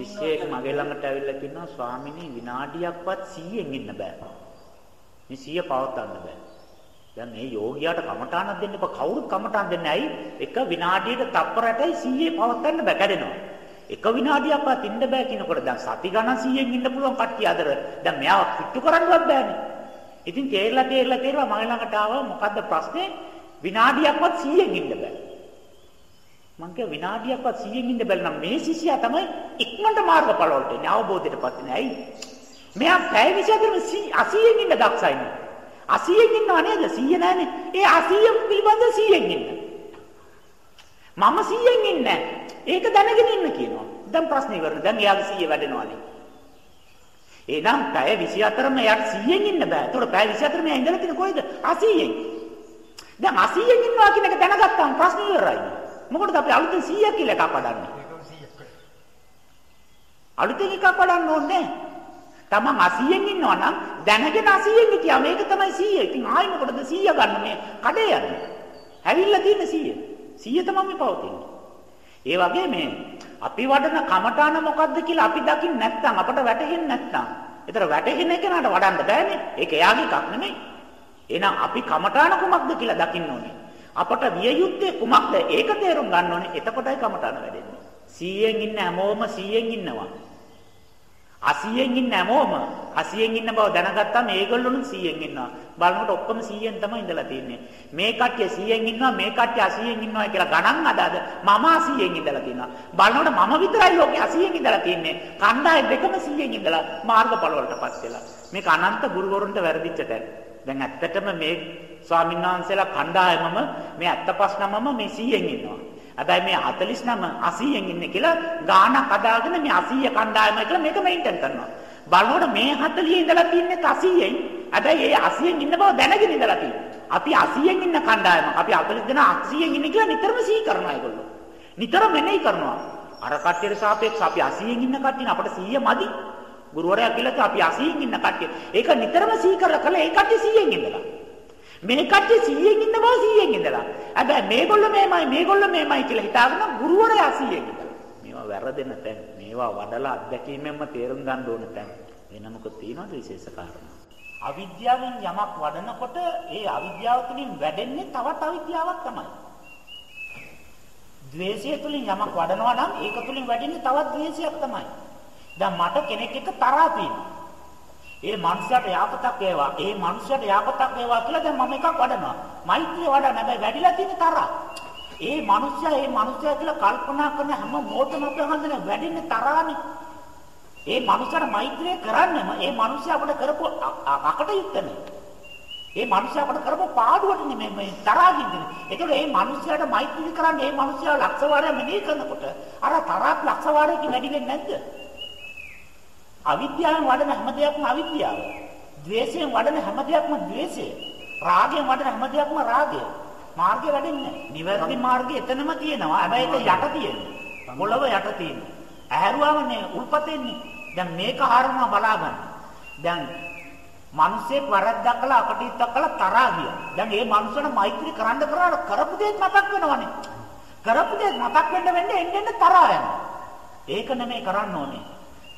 ශිෂ්‍යයෙක් මගේ ළඟට ඇවිල්ලා කියනවා ස්වාමිනී විනාඩියක්වත් 100න් ඉන්න බෑ. මේ 100 පවත්වන්න බෑ. දැන් මේ යෝගියාට කමඨානක් දෙන්න එපා. කවුරුත් කමඨාන් දෙන්නේ ඇයි? එක විනාඩියකට තප්පරයටයි 100 පවත්වන්න බෑ කැඩෙනවා. එක විනාඩියක්වත් ඉන්න බෑ කියනකොට දැන් සති ගණන් 100න් ඉන්න පුළුවන් කට්ටිය අතර දැන් මෙයාව කිට්ටු කරන්නවත් බෑනේ. ඉතින් තේරලා තේරලා තේරලා මගේ ළඟට ආවා මොකද්ද ප්‍රශ්නේ? විනාඩියක්වත් 100න් ඉන්න බෑ. මං කිය විනාඩියක්වත් 100න් ඉන්න බැල නම් මේ ශිෂ්‍යයා තමයි ඉක්මනට මාර්ගඵල වලට එන්නේ අවබෝධයටපත් වෙන්නේ. ඇයි? මෙයා පැය 24ම 80න් ඉන්න දක්ෂයිනේ. 80න් ඉන්නව නේද? 100 නෑනේ. ඒ 80 පිළිබඳ 100න් ඉන්න. මම 100න් ඉන්නේ ඒක දැනගෙන ඉන්න කියනවා. දැන් ප්‍රශ්නේ ඉවරයි. දැන් එයාගේ 100 වැඩෙනවානේ. එහෙනම් පැය 24ම එයාට 100න් ඉන්න බෑ. ඒතකොට පැය 24ම එයා ඉඳලා තියෙන කොයිද? 80න්. දැන් 80න් ඉන්නවා කියන එක දැනගත්තාම ප්‍රශ්නේ ඉවරයි. මොකටද අපි අලුතෙන් 100ක් කියලා එකක් වඩන්නේ? අලුතෙන් එකක් වඩන්න ඕනේ තමන් 80න් ඉන්නවා නම් දැනගෙන 80න් හිටියා මේක තමයි 100. ඉතින් ආයි මොකටද 100 ගන්න මේ කඩේ යන්නේ? ඇවිල්ලා තියෙන 100. 100 තමයි මේ පවතින්නේ. ඒ වගේ මේ අපි වඩන කමඨාන මොකද්ද කියලා අපි දකින්න නැත්නම් අපට වැටහෙන්නේ නැත්නම්. ඒතර වැටහෙන කෙනාට වඩන්න බෑනේ. ඒක එයාගේ එකක් නෙමෙයි. එහෙනම් අපි කමඨාන කුමක්ද කියලා දකින්න ඕනේ. අපට විය යුත්තේ කුමක්ද? ඒක තේරුම් ගන්න ඕනේ. එතකොටයි කමඨාන වැඩෙන්නේ. 100න් ඉන්න හැමෝම 100න් ඉන්නවා. 80න් ඉන්න හැමෝම 80න් ඉන්න බව දැනගත්තාම මේගොල්ලොනුත් 100න් ඉන්නවා. බලනකොට ඔක්කොම 100න් තමයි ඉඳලා තියෙන්නේ. මේ කට්ටිය 100න් ඉන්නවා, මේ කට්ටිය 80න් ඉන්නවා කියලා ගණන් අදාද මම 80න් ඉඳලා තියෙනවා. බලනකොට මම විතරයි ලෝකේ 80න් ඉඳලා තියෙන්නේ. කණ්ඩායම් දෙකම 100න් ඉඳලා මාර්ගඵල වලටපත් වෙලා. මේක අනන්ත ගුරුවරුන්ට වැරදිච්ච තැන. දැන් ඇත්තටම මේ ස්වාමීන් වහන්සේලා කණ්ඩායමම මේ 75මම මේ 100න් ඉන්නවා. හැබැයි මේ 49 80න් ඉන්නේ කියලා ගාණක් හදාගෙන මේ 80 කණ්ඩායමයි කියලා මේක මෙයින්ටන් කරනවා. බලනකොට මේ 40 ඉඳලා තින්නේ 80න්. හැබැයි ඒ 80න් ඉන්න බව දැනගෙන ඉඳලා තියෙනවා. අපි 80න් ඉන්න කණ්ඩායමක්. අපි 40 දෙනා 80න් ඉන්නේ කියලා නිතරම සිහි කරනවා ඒගොල්ලෝ. නිතරම මෙනෙහි කරනවා. අර කට්ටියට සාපේක්ෂව අපි 80න් ඉන්න කට්ටියන අපිට 100 මදි. ගුරුවරයා කියලා අපි 80න් ඉන්න කට්ටිය. ඒක නිතරම සිහි කරලා කළා ඒ කට්ටිය 100න් ඉඳලා. මේ කට්ටිය 100න් ඉන්න බව 100න් ඉඳලා. හැබැයි මේගොල්ලෝ මේමයි මේගොල්ලෝ මේමයි කියලා හිතාගෙන ගුරුවරයා 100න් ඉඳලා. මේවා වැරදෙන තැන්. මේවා වඩලා අත්දැකීමෙන්ම තේරුම් ගන්න ඕන තැන්. වෙන මොකද තියනවද විශේෂ කාරණා? අවිද්‍යාවෙන් යමක් වඩනකොට ඒ අවිද්‍යාව තුළින් වැඩෙන්නේ තවත් අවිද්‍යාවක් තමයි. ද්වේෂය තුළින් යමක් වඩනවා නම් ඒක තුළින් වැඩෙන්නේ තවත් ද්වේෂයක් තමයි. දැන් මට කෙනෙක් එක්ක තරහා තියෙනවා. ඒ මනුස්සයාට යාපතක් වේවා. ඒ මනුස්සයාට යාපතක් වේවා කියලා දැන් මම එකක් වඩනවා. මෛත්‍රිය වඩන හැබැයි වැඩිලා තියෙන තරහ. ඒ මනුස්සයා ඒ මනුස්සයා කියලා කල්පනා කරන හැම මොහොතම අපේ හන්දන වැඩින්නේ තරහනේ. ඒ මනුස්සයාට මෛත්‍රිය කරන්නම ඒ මනුස්සයා අපිට කරපු අකටයුත්තනේ. ඒ මනුස්සයා අපිට කරපු පාඩුවට නෙමෙයි මේ තරහින්දනේ. ඒතකොට මේ මනුස්සයාට මෛත්‍රී කරන්නේ මේ මනුස්සයා ලක්ෂ වාරයක් මෙනෙහි කරනකොට අර තරහක් ලක්ෂ වාරයකින් වැඩි වෙන්නේ නැද්ද? අවිද්‍යාවෙන් වඩන හැම දෙයක්ම අවිද්‍යාව. ද්වේෂයෙන් වඩන හැම දෙයක්ම ද්වේෂය. රාගයෙන් වඩන හැම දෙයක්ම රාගය. මාර්ගය වැඩෙන්නේ නිවැරදි මාර්ගය එතනම තියෙනවා. හැබැයි ඒක යට තියෙන්නේ. මොළව යට තියෙන්නේ. ඇහැරුවාමනේ උල්පතෙන්නේ. දැන් මේක හරනවා බලා ගන්න. දැන් මිනිස්සෙක් වැරද්දක් කළා අකටීත්තක් කළා තරහා ගියා. දැන් මේ මිනිස්සුන්ට මෛත්‍රී කරන්න කරාට කරපු දේත් මතක් වෙනවනේ. කරපු දේත් මතක් වෙන්න වෙන්නේ එන්න එන්න තරහා යනවා. ඒක නෙමෙයි කරන්න ඕනේ.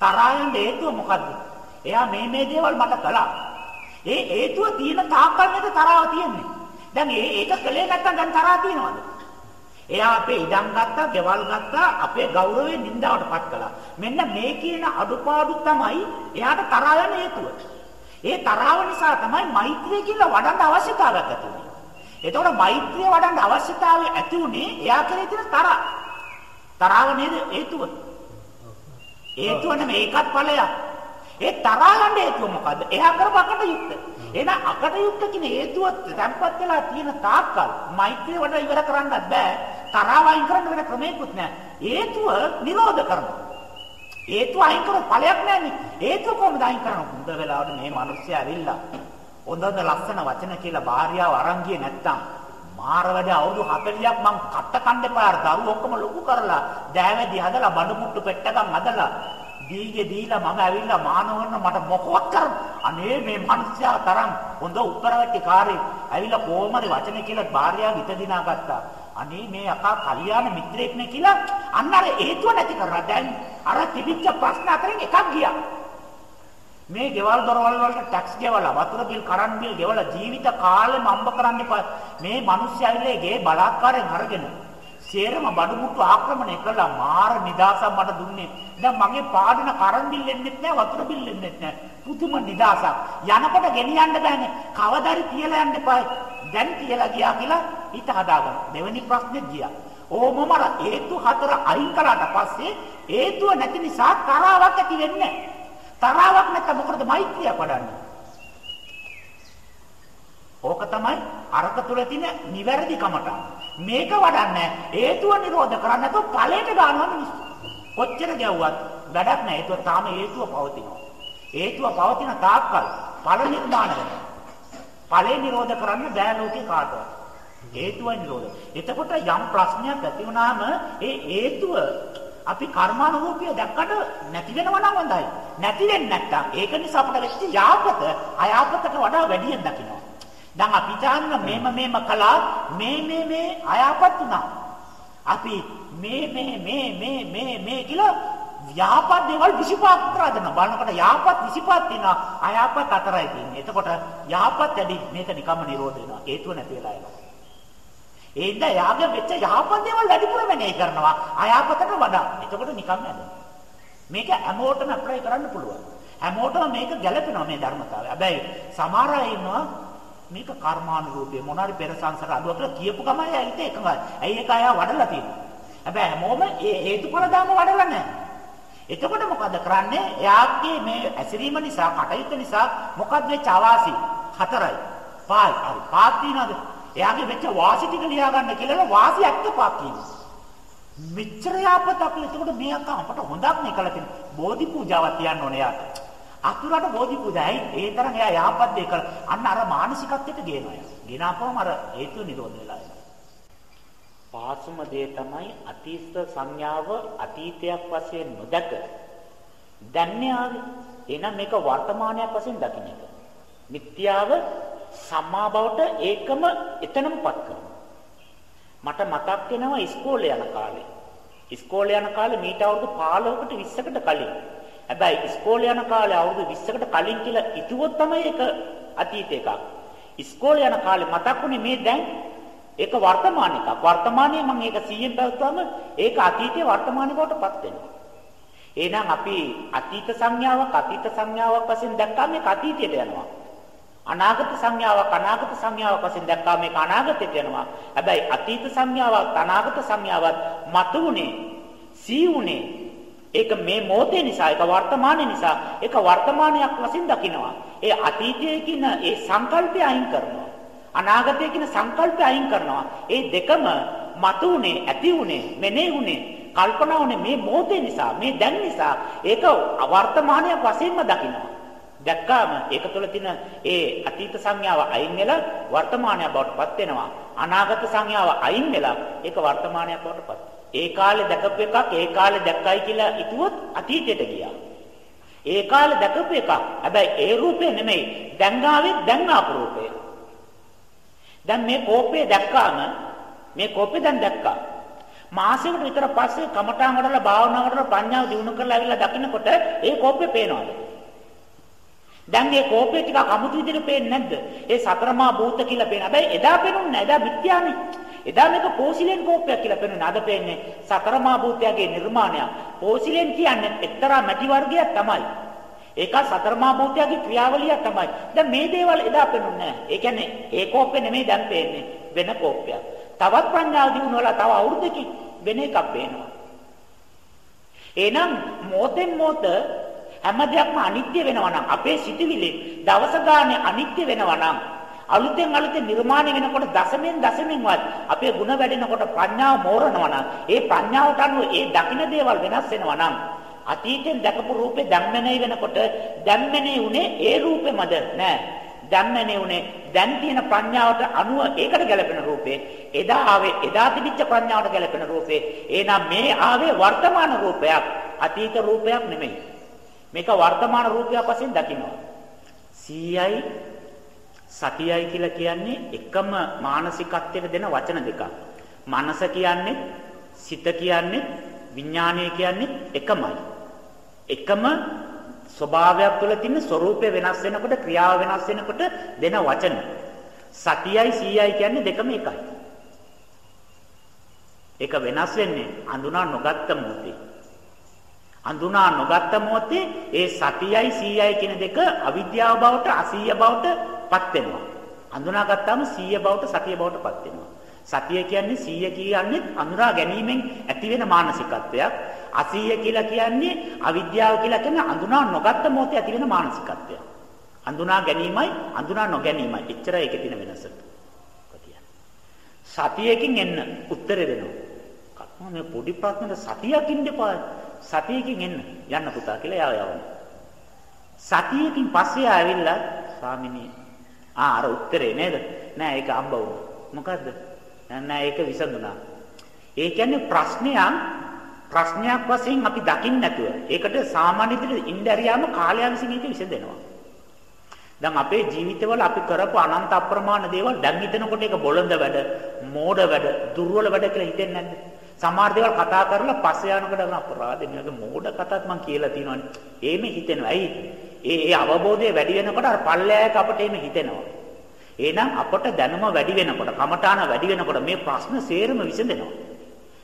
තරහා යන්න හේතුව මොකද්ද? එයා මේ මේ දේවල් මට කළා. ඒ හේතුව තියෙන තාක්කල් නේද තරහව තියෙන්නේ. දැන් ඒ ඒක කළේ නැත්තම් දැන් තරහා තියෙනවද? එයා අපේ ඉඩම් ගත්තා, ගෙවල් ගත්තා, අපේ ගෞරවය නින්දාවටපත් කළා. මෙන්න මේ කියන අඩුපාඩු තමයි එයාට තරහා යන හේතුව. ඒ තරහව නිසා තමයි මෛත්‍රිය කියලා වඩන්න අවශ්‍යතාවයක් ඇති වුනේ. එතකොට මෛත්‍රිය වඩන්න අවශ්‍යතාවය ඇති උනේ එයා කෙරේ තියෙන තරහ. තරහව නේද හේතුව? හේතුව නෙමෙයි ඒකත් ඵලයක්. ඒ තරහා යන්න හේතුව මොකද්ද? එයා කරපකට යුක්ත. එහෙනම් අකටයුක්ත කියන හේතුව තැම්පත් වෙලා තියෙන තාක්කල් මෛත්‍රිය වඩා ඉවර කරන්නත් බෑ. තරහව අයින් කරන්න වෙන ක්‍රමයක්වත් නෑ. හේතුව නිරෝධ කරනවා. හේතුව අයින් කරොත් ඵලයක් නෑනේ. හේතුව කොහොමද අයින් කරන්නේ? හොඳ වෙලාවට මේ මිනිස්සු ඇවිල්ලා හොඳද ලස්සන වචන කියලා භාර්යාව අරන් ගියේ නැත්තම් මාර වැඩ අවුරුදු 40ක් මං කට කන්න එපා. දරුවෝ ඔක්කොම ලොකු කරලා දෑවැදි හදලා බඩු මුට්ටු පෙට්ටකම් හදලා දීගේ දීලා මම ඇවිල්ලා මානවන්න මට මොකවත් කරන්න. අනේ මේ මිනිස්සයා තරම් හොඳ උත්තරවැටි කාර්යය ඇවිල්ලා කොහමද වචන කියලා භාර්යාව හිත දිනා ගත්තා අනේ මේ අකා කල්යාණ මිත්‍රයෙක් නේ කියලා. අන්න අර හේතුව නැති කරලා දැන් අර තිබිච්ච ප්‍රශ්න අතරින් එකක් ගියා. මේ ගෙවල් දොරවල් වලට ටැක්ස් ගෙවලා වතුර බිල් කරන් බිල් ගෙවලා ජීවිත කාලෙම අම්බ කරන්න එපා. මේ මිනිස්සුයිලේ ගේ බලාත්කාරයෙන් අරගෙන සේරම බඩු මුට්ටු ආක්‍රමණය කළා මාර නිදාසක් මට දුන්නේ. දැන් මගේ පාඩන කරන් බිල් එන්නෙත් නෑ වතුර බිල් එන්නෙත් නෑ. පුදුම නිදාසක්. යනකොට ගෙනියන්න බෑනේ. කවදාරි තියලා යන්න එපා. දැන් තියලා ගියා කියලා හිත හදාගන්න. දෙවෙනි ප්‍රශ්නේ ගියා. ඕමම හේතු හතර අයින් කළාට පස්සේ හේතුව නැති නිසා තරාවක් ඇති වෙන්නේ තරාවක් නැත්නම් මොකටද මෛත්‍රිය වඩන්නේ? ඕක තමයි අරක තුල තියෙන නිවැරදි කමට. මේක වඩන්නේ හේතුව නිරෝධ කරන්න නැතුව ඵලයට ගන්නවා මිනිස්සු. කොච්චර ගැව්වත් වැඩක් නැහැ. ඒක තාම හේතුව පවතිනවා. හේතුව පවතින තාක්කල් ඵල නිර්මාණය වෙනවා. ඵලේ නිරෝධ කරන්න බෑ ලෝකේ කාටවත්. හේතුව නිරෝධ. එතකොට යම් ප්‍රශ්නයක් ඇති වුණාම ඒ හේතුව අපි කර්මානුරූපීව දැක්කට නැති වෙනවා නම් හොඳයි. නැති වෙන්නේ නැත්තම් ඒක නිසා අපිට වෙච්ච යාපත අයාපතට වඩා වැඩියෙන් දකිනවා. දැන් අපි තාන්න මේම මේම කළා මේ මේ මේ අයාපත් වුණා. අපි මේ මේ මේ මේ මේ මේ කියලා යාපත් දේවල් 25ක් කරදෙනවා. බලනකොට යාපත් 25ක් තියෙනවා. අයාපත් හතරයි තියෙන්නේ. එතකොට යාපත් වැඩි මේක නිකම්ම නිරෝධ වෙනවා. හේතුව නැති වෙලා යනවා. ඒ ඉඳ යාගේ වෙච්ච යහපත් දේවල් වැඩිපුර වෙනේ කරනවා අයහපතට වඩා. එතකොට නිකම් නැද. මේක හැමෝටම ඇප්ලයි කරන්න පුළුවන්. හැමෝටම මේක ගැලපෙනවා මේ ධර්මතාවය. හැබැයි සමහර අය ඉන්නවා මේක කර්මානුරූපී මොනාරි පෙර සංසාර අදුව කියලා කියපු ගමයි ඇයිත එකමයි. ඇයි ඒක අය වඩලා තියෙනවා. හැබැයි හැමෝම ඒ හේතුඵල ධර්ම වඩලා නැහැ. එතකොට මොකද කරන්නේ? එයාගේ මේ ඇසිරීම නිසා, කටයුත්ත නිසා මොකද්ද වෙච්ච අවාසි? හතරයි. පහයි. හරි. පහක් තියනවාද? එයාගේ වෙච්ච වාසි ටික ලියා ගන්න කියලා වාසි ඇත්ත පාක් කියනවා. මෙච්චර යාපත අපි එතකොට මේ අක්කා අපට හොඳක් නේ කළා තියෙන බෝධි පූජාවක් තියන්න ඕනේ යාට. අතුරට බෝධි පූජායි ඒ තරම් එයා යාපත් දෙක අන්න අර මානසිකත්වයට ගේනවා යා. ගෙනාපුවම අර හේතු නිරෝධ වෙලා යනවා. පාසුම දේ තමයි අතීත සංඥාව අතීතයක් වශයෙන් නොදක දැන් ආවේ. එහෙනම් මේක වර්තමානයක් වශයෙන් දකින්න එක. මිත්‍යාව සම්මා බවට ඒකම එතනමපත් කරනවා. මට මතක් වෙනවා ඉස්කෝලේ යන කාලේ. ඉස්කෝලේ යන කාලේ මීට අවුරුදු 15කට 20කට කලින්. හැබැයි ඉස්කෝලේ යන කාලේ අවුරුදු 20කට කලින් කියලා හිතුවොත් තමයි ඒක අතීත එකක්. ඉස්කෝලේ යන කාලේ මතක්ුනේ මේ දැන් ඒක වර්තමාන එකක්. වර්තමානයේ මම ඒක 100ෙන් පැවතුවාම ඒක අතීතයේ වර්තමාන බවටපත් වෙනවා. එහෙනම් අපි අතීත සංඥාවක් අතීත සංඥාවක් වශයෙන් දැක්කම ඒක අතීතයට යනවා. අනාගත සංඥාවක් අනාගත සංඥාවක් වශයෙන් දැක්කා මේක අනාගතයට යනවා. හැබැයි අතීත සංඥාවක් අනාගත සංඥාවක් මතුුනේ සීුනේ ඒක මේ මොහොතේ නිසා ඒක වර්තමානයේ නිසා ඒක වර්තමානයක් වශයෙන් දකිනවා. ඒ අතීතයේ කියන ඒ සංකල්පය අයින් කරනවා. අනාගතයේ කියන සංකල්පය අයින් කරනවා. ඒ දෙකම මතුුනේ ඇති උනේ මෙනේ උනේ කල්පනා උනේ මේ මොහොතේ නිසා මේ දැන් නිසා ඒක වර්තමානයක් වශයෙන්ම දකිනවා. දැක්කාම ඒක තුළ තියෙන ඒ අතීත සංඥාව අයින් වෙලා වර්තමානයක් බවට පත් වෙනවා. අනාගත සංඥාව අයින් වෙලා ඒක වර්තමානයක් බවට පත්. ඒ කාලේ දැකපු එකක් ඒ කාලේ දැක්කයි කියලා හිතුවොත් අතීතයට ගියා. ඒ කාලේ දැකපු එකක්. හැබැයි ඒ රූපේ නෙමෙයි. දැන් ආවේ දැන් ආපු රූපය. දැන් මේ කෝපය දැක්කාම මේ කෝපය දැන් දැක්කා. මාසෙකට විතර පස්සේ කමඨාන් වඩලා භාවනා වඩලා ප්‍රඥාව දිනු කරලා ඇවිල්ලා දකින්නකොට ඒ කෝපය පේනවලු. දැන් මේ කෝපේ ටිකක් අමුතු විදිහට පේන්නේ නැද්ද? ඒ සතරමා භූත කියලා පේන. හැබැයි එදා පේනුන්නේ නැහැ. එදා මිත්‍යානේ. එදා මේක පෝසිලෙන් කෝපයක් කියලා පේනුනේ. අද පේන්නේ සතරමා භූතයගේ නිර්මාණයක්. පෝසිලෙන් කියන්නේ එක්තරා මැටි වර්ගයක් තමයි. ඒක සතරමා භූතයගේ ක්‍රියාවලියක් තමයි. දැන් මේ දේවල් එදා පේනුන්නේ නැහැ. ඒ කියන්නේ ඒ කෝපේ නෙමෙයි දැන් පේන්නේ. වෙන කෝපයක්. තවත් ප්‍රඥාව දිනු වල තව අවුරුද්දකින් වෙන එකක් පේනවා. එහෙනම් මොතෙන් මොත හැම දෙයක්ම අනිත්‍ය වෙනවා නම් අපේ සිතුවිලි දවස ගානේ අනිත්‍ය වෙනවා නම් අලුතෙන් අලුතෙන් නිර්මාණය වෙනකොට දසමෙන් දසමෙන්වත් අපේ ಗುಣ වැඩෙනකොට ප්‍රඥාව මෝරනවා නම් ඒ ප්‍රඥාවට අනුව ඒ දකින්න දේවල් වෙනස් වෙනවා නම් අතීතෙන් දැකපු රූපේ ධම්මනේ වෙනකොට ධම්මනේ උනේ ඒ රූපෙමද? නෑ. ධම්මනේ උනේ දැන් තියෙන ප්‍රඥාවට අනුව ඒකට ගැලපෙන රූපේ. එදා ආවේ එදා තිබිච්ච ප්‍රඥාවට ගැලපෙන රූපේ. එහෙනම් මේ ආවේ වර්තමාන රූපයක් අතීත රූපයක් නෙමෙයි. මේක වර්තමාන රූපයක් වශයෙන් දකිනවා. සීයයි සතියයි කියලා කියන්නේ එකම මානසිකත්වයට දෙන වචන දෙකක්. මනස කියන්නේ සිත කියන්නේ විඥානය කියන්නේ එකමයි. එකම ස්වභාවයක් තුළ තියෙන ස්වરૂපය වෙනස් වෙනකොට ක්‍රියාව වෙනස් වෙනකොට දෙන වචන. සතියයි සීයයි කියන්නේ දෙකම එකයි. ඒක වෙනස් වෙන්නේ අඳුනා නොගත්ත මොහොතේ. අඳුනා නොගත්ත මොහොතේ ඒ සතියයි සීයයි කියන දෙක අවිද්‍යාව බවට අසීය බවට පත් වෙනවා. අඳුනා ගත්තාම සීය බවට සතිය බවට පත් වෙනවා. සතිය කියන්නේ සීය කියන්නේ අඳුනා ගැනීමෙන් ඇති වෙන මානසිකත්වයක්. අසීය කියලා කියන්නේ අවිද්‍යාව කියලා කියන්නේ අඳුනා නොගත්ත මොහොතේ ඇති වෙන මානසිකත්වයක්. අඳුනා ගැනීමයි අඳුනා නොගැනීමයි. එච්චරයි ඒකේ තියෙන වෙනස. සතියකින් එන්න උත්තර දෙනවා. මේ පොඩි ප්‍රශ්නෙට සතියක් ඉන්න එපා. සතියකින් එන්න යන්න පුතා කියලා එයා යවනවා. සතියකින් පස්සේ ආවිල්ලා ස්වාමිනී ආ අර උත්තරේ නේද? නෑ ඒක අම්බ වුණා. මොකද්ද? නෑ ඒක විසඳුණා. ඒ කියන්නේ ප්‍රශ්නයක් ප්‍රශ්නයක් වශයෙන් අපි දකින්න නැතුව ඒකට සාමාන්‍ය විදිහට ඉන්දරියාම කාලය විසින් ඒක විසඳෙනවා. දැන් අපේ ජීවිතවල අපි කරපු අනන්ත අප්‍රමාණ දේවල් දැන් හිතනකොට ඒක බොළඳ වැඩ, මෝඩ වැඩ, දුර්වල වැඩ කියලා හිතෙන්නේ නැද්ද? සමහර දේවල් කතා කරලා පස්සේ යනකොට අපරාධ මේක මෝඩ කතාවක් මං කියලා තියෙනවානේ. එහෙම හිතෙනවා. ඇයි? ඒ ඒ අවබෝධය වැඩි වෙනකොට අර පල්ලෑයක අපට එහෙම හිතෙනවා. එහෙනම් අපට දැනුම වැඩි වෙනකොට, කමඨාන වැඩි වෙනකොට මේ ප්‍රශ්න සේරම විසඳෙනවා.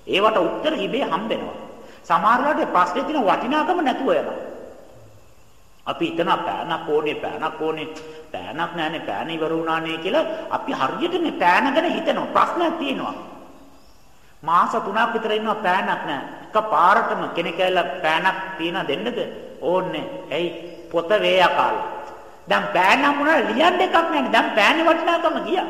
ඒවට උත්තර ඉබේ හම්බෙනවා. සමහර වෙලාවට ප්‍රශ්නේ තියෙන වටිනාකම නැතුව යනවා. අපි හිතන පෑනක් ඕනේ පෑනක් ඕනේ පෑනක් නැහැනේ පෑන ඉවර වුණානේ කියලා අපි හරියට මේ පෑන ගැන හිතනවා ප්‍රශ්නයක් තියෙනවා මාස 3ක් විතර ඉන්නවා පෑනක් නැහැ. එක පාරටම කෙනෙක් ඇවිල්ලා පෑනක් තියන දෙන්නද? ඕන්නේ. ඇයි? පොත වේයා කාලා. දැන් පෑන මොනවා ලියන්න එකක් නැහැ. දැන් පෑනේ වටිනාකම ගියා.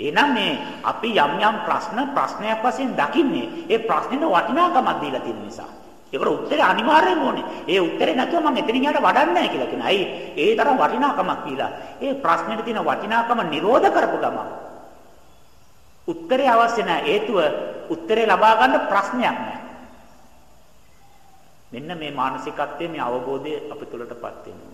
එහෙනම් මේ අපි යම් යම් ප්‍රශ්න ප්‍රශ්නයක් වශයෙන් දකින්නේ ඒ ප්‍රශ්නෙට වටිනාකමක් දීලා තියෙන නිසා. ඒකට උත්තරේ අනිවාර්යයෙන්ම ඕනේ. ඒ උත්තරේ නැතුව මම එතනින් යට වඩන්නේ නැහැ කියලා කියනවා. අයි ඒ තරම් වටිනාකමක් දීලා. ඒ ප්‍රශ්නෙට තියෙන වටිනාකම නිරෝධ කරපු ගමන් උත්තරේ අවශ්‍ය නැහැ. හේතුව උත්තරේ ලබා ගන්න ප්‍රශ්නයක් නැහැ. මෙන්න මේ මානසිකත්වයේ මේ අවබෝධය අප තුළටපත් වෙනවා.